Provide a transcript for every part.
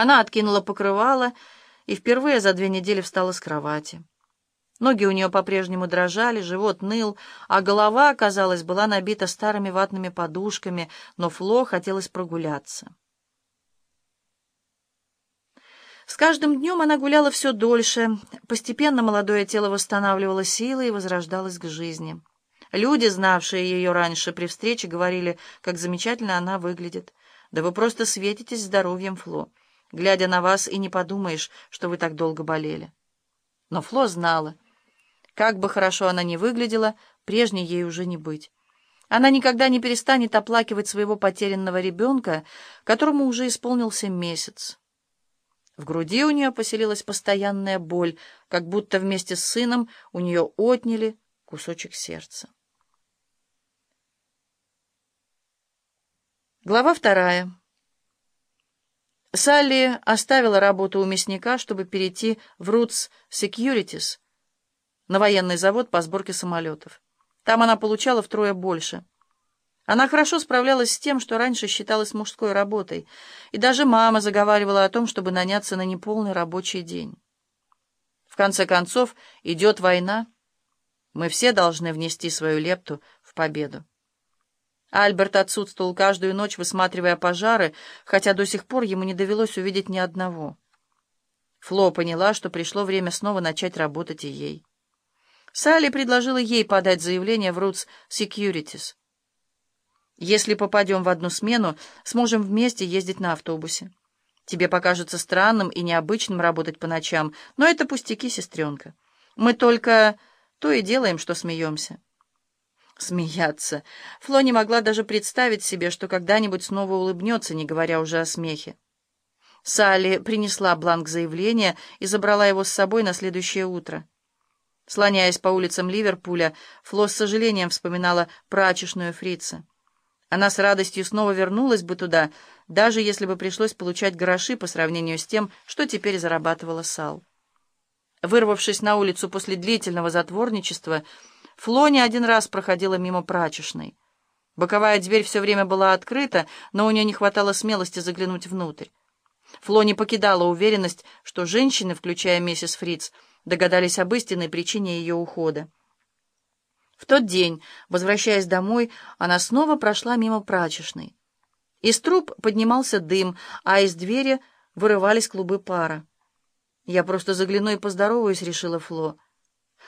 Она откинула покрывало и впервые за две недели встала с кровати. Ноги у нее по-прежнему дрожали, живот ныл, а голова, казалось, была набита старыми ватными подушками, но Фло хотелось прогуляться. С каждым днем она гуляла все дольше. Постепенно молодое тело восстанавливало силы и возрождалось к жизни. Люди, знавшие ее раньше при встрече, говорили, как замечательно она выглядит. «Да вы просто светитесь здоровьем, Фло. Глядя на вас, и не подумаешь, что вы так долго болели». Но Фло знала — как бы хорошо она ни выглядела, прежней ей уже не быть. Она никогда не перестанет оплакивать своего потерянного ребенка, которому уже исполнился месяц. В груди у нее поселилась постоянная боль, как будто вместе с сыном у нее отняли кусочек сердца. Глава вторая. Салли оставила работу у мясника, чтобы перейти в Roots Securities — на военный завод по сборке самолетов. Там она получала втрое больше. Она хорошо справлялась с тем, что раньше считалось мужской работой, и даже мама заговаривала о том, чтобы наняться на неполный рабочий день. В конце концов, идет война. Мы все должны внести свою лепту в победу. Альберт отсутствовал каждую ночь, высматривая пожары, хотя до сих пор ему не довелось увидеть ни одного. Фло поняла, что пришло время снова начать работать и ей. Салли предложила ей подать заявление в Roots Securities. «Если попадем в одну смену, сможем вместе ездить на автобусе. Тебе покажется странным и необычным работать по ночам, но это пустяки, сестренка. Мы только то и делаем, что смеемся». Смеяться. Фло не могла даже представить себе, что когда-нибудь снова улыбнется, не говоря уже о смехе. Салли принесла бланк заявления и забрала его с собой на следующее утро. Слоняясь по улицам Ливерпуля, Фло с сожалением вспоминала прачечную фрица. Она с радостью снова вернулась бы туда, даже если бы пришлось получать гроши по сравнению с тем, что теперь зарабатывала Сал. Вырвавшись на улицу после длительного затворничества, Фло не один раз проходила мимо прачечной. Боковая дверь все время была открыта, но у нее не хватало смелости заглянуть внутрь. Фло не покидала уверенность, что женщины, включая миссис Фриц, догадались об истинной причине ее ухода. В тот день, возвращаясь домой, она снова прошла мимо прачечной. Из труб поднимался дым, а из двери вырывались клубы пара. «Я просто загляну и поздороваюсь», — решила Фло.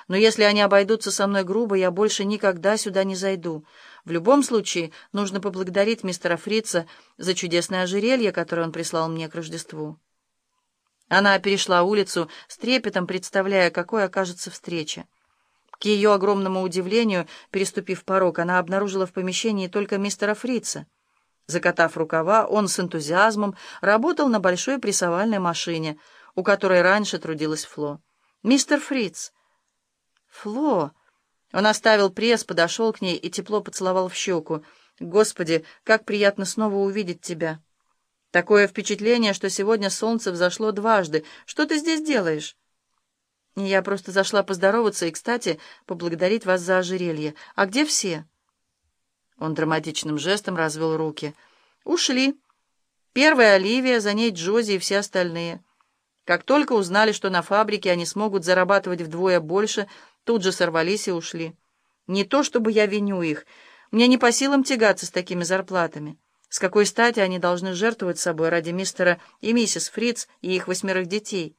«Но если они обойдутся со мной грубо, я больше никогда сюда не зайду. В любом случае, нужно поблагодарить мистера Фрица за чудесное ожерелье, которое он прислал мне к Рождеству». Она перешла улицу, с трепетом представляя, какой окажется встреча. К ее огромному удивлению, переступив порог, она обнаружила в помещении только мистера Фрица. Закатав рукава, он с энтузиазмом работал на большой прессовальной машине, у которой раньше трудилась Фло. «Мистер Фриц!» «Фло!» Он оставил пресс, подошел к ней и тепло поцеловал в щеку. «Господи, как приятно снова увидеть тебя!» Такое впечатление, что сегодня солнце взошло дважды. Что ты здесь делаешь? Я просто зашла поздороваться и, кстати, поблагодарить вас за ожерелье. А где все? Он драматичным жестом развел руки. Ушли. Первая Оливия, за ней Джози и все остальные. Как только узнали, что на фабрике они смогут зарабатывать вдвое больше, тут же сорвались и ушли. Не то, чтобы я виню их. Мне не по силам тягаться с такими зарплатами. С какой стати они должны жертвовать собой ради мистера и миссис Фриц и их восьмерых детей?